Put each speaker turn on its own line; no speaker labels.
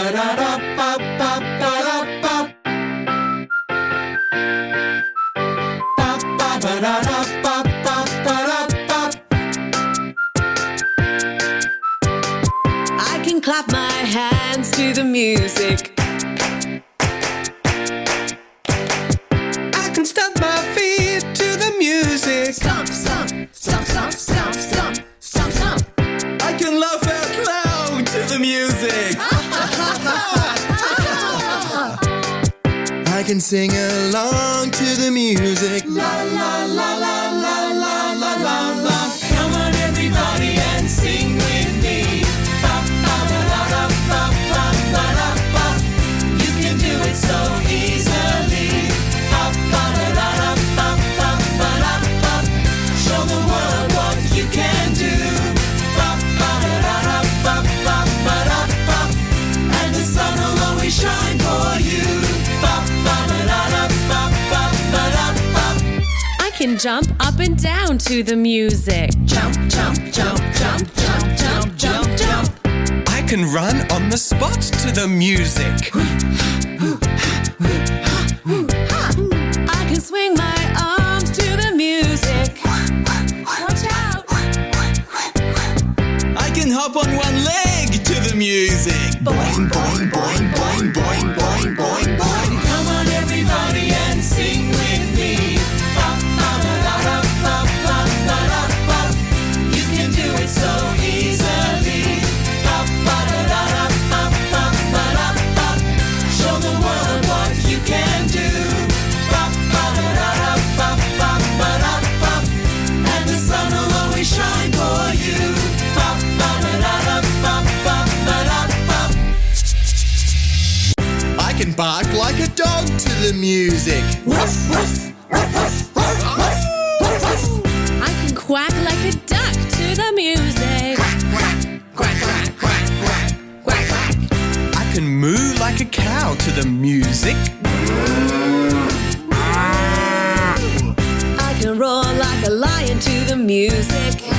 I can clap my hands to the music.
I can stomp my feet to the music.
Stomp, stomp, stomp, stomp, stomp, stomp, stomp, stomp.
I can laugh out loud to the music. Can sing along to the music. La la la la can
jump up and down to the music. Jump, jump, jump, jump, jump, jump, jump, jump.
I can run on the spot to the music.
I can swing my arms to the music. Watch out!
I can hop on one leg to the music. Boing, boing, boing, boing, the music. I can quack like a duck to the music.
Quack, quack, quack, quack, quack.
I can moo like a cow to the music.
I can roar like a lion to the music.